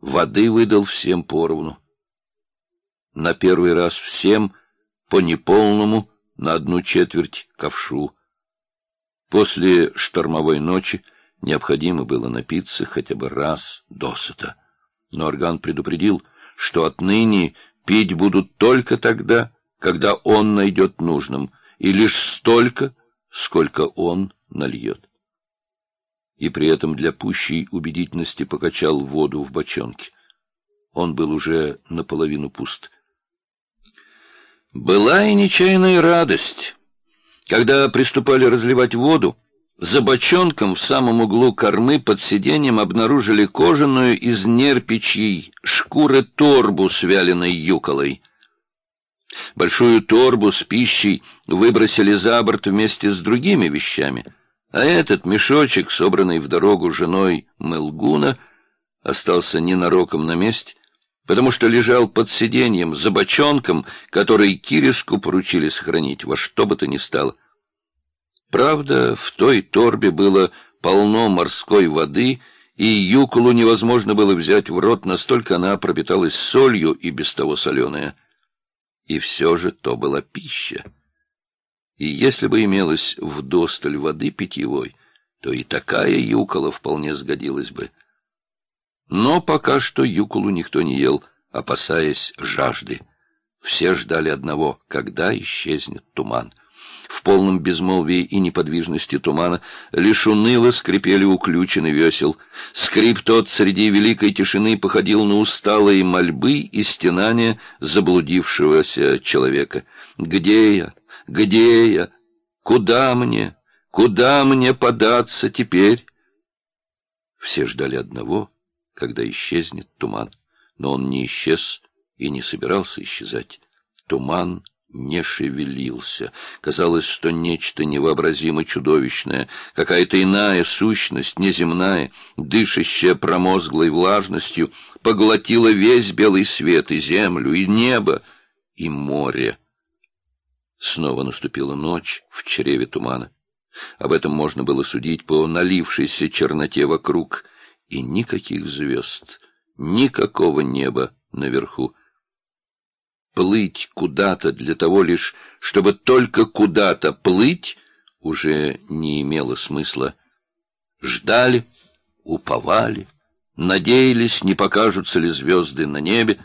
Воды выдал всем поровну. На первый раз всем по неполному на одну четверть ковшу. После штормовой ночи необходимо было напиться хотя бы раз досыта. Но Орган предупредил, что отныне пить будут только тогда, когда он найдет нужным, и лишь столько, сколько он нальет. И при этом для пущей убедительности покачал воду в бочонке. Он был уже наполовину пуст. Была и нечаянная радость. Когда приступали разливать воду, за бочонком в самом углу кормы под сиденьем обнаружили кожаную из нерпичьей шкуры торбу с вяленой юколой. Большую торбу с пищей выбросили за борт вместе с другими вещами, а этот мешочек, собранный в дорогу женой Мелгуна, остался ненароком на месте, потому что лежал под сиденьем за бочонком, который Кириску поручили сохранить во что бы то ни стало. Правда, в той торбе было полно морской воды, и юколу невозможно было взять в рот, настолько она пропиталась солью и без того соленая. И все же то была пища. И если бы имелось вдосталь воды питьевой, то и такая юкола вполне сгодилась бы. Но пока что юколу никто не ел, опасаясь жажды. Все ждали одного, когда исчезнет туман. В полном безмолвии и неподвижности тумана лишь уныло скрипели уключены весел. Скрип тот среди великой тишины походил на усталые мольбы и стенания заблудившегося человека. «Где я? Где я? Куда мне? Куда мне податься теперь?» Все ждали одного, когда исчезнет туман. Но он не исчез и не собирался исчезать. Туман не шевелился. Казалось, что нечто невообразимо чудовищное, какая-то иная сущность, неземная, дышащая промозглой влажностью, поглотила весь белый свет и землю, и небо, и море. Снова наступила ночь в чреве тумана. Об этом можно было судить по налившейся черноте вокруг, и никаких звезд, никакого неба наверху плыть куда-то для того лишь, чтобы только куда-то плыть, уже не имело смысла. Ждали, уповали, надеялись, не покажутся ли звезды на небе,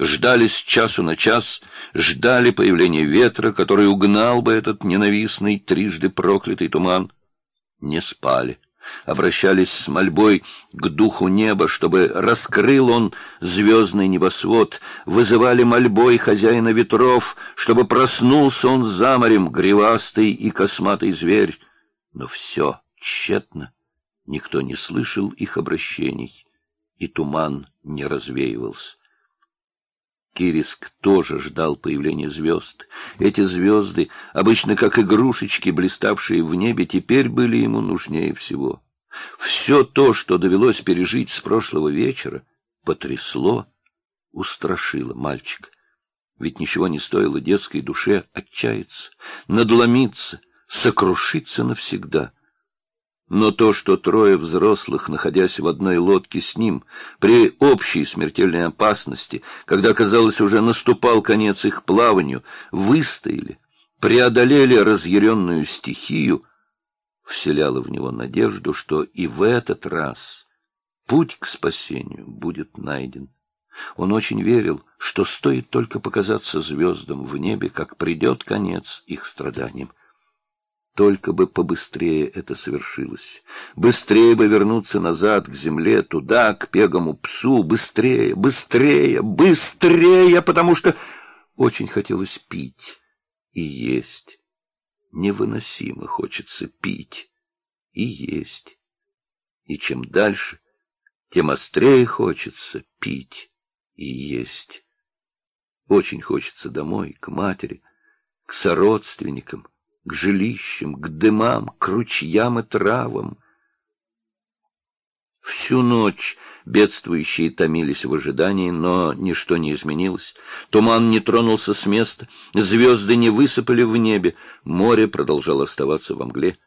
ждали с часу на час, ждали появления ветра, который угнал бы этот ненавистный, трижды проклятый туман. Не спали обращались с мольбой к духу неба, чтобы раскрыл он звездный небосвод, вызывали мольбой хозяина ветров, чтобы проснулся он за морем, гривастый и косматый зверь. Но все тщетно, никто не слышал их обращений, и туман не развеивался. Кириск тоже ждал появления звезд. Эти звезды, обычно как игрушечки, блиставшие в небе, теперь были ему нужнее всего. Все то, что довелось пережить с прошлого вечера, потрясло, устрашило мальчика. Ведь ничего не стоило детской душе отчаяться, надломиться, сокрушиться навсегда — но то, что трое взрослых, находясь в одной лодке с ним, при общей смертельной опасности, когда, казалось, уже наступал конец их плаванию, выстояли, преодолели разъяренную стихию, вселяло в него надежду, что и в этот раз путь к спасению будет найден. Он очень верил, что стоит только показаться звездам в небе, как придет конец их страданиям. Только бы побыстрее это совершилось. Быстрее бы вернуться назад к земле, туда, к пегому псу. Быстрее, быстрее, быстрее, потому что очень хотелось пить и есть. Невыносимо хочется пить и есть. И чем дальше, тем острее хочется пить и есть. Очень хочется домой, к матери, к сородственникам, к жилищам, к дымам, к ручьям и травам. Всю ночь бедствующие томились в ожидании, но ничто не изменилось. Туман не тронулся с места, звезды не высыпали в небе, море продолжало оставаться во мгле.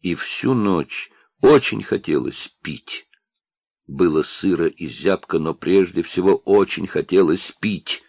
И всю ночь очень хотелось пить. Было сыро и зябко, но прежде всего очень хотелось пить.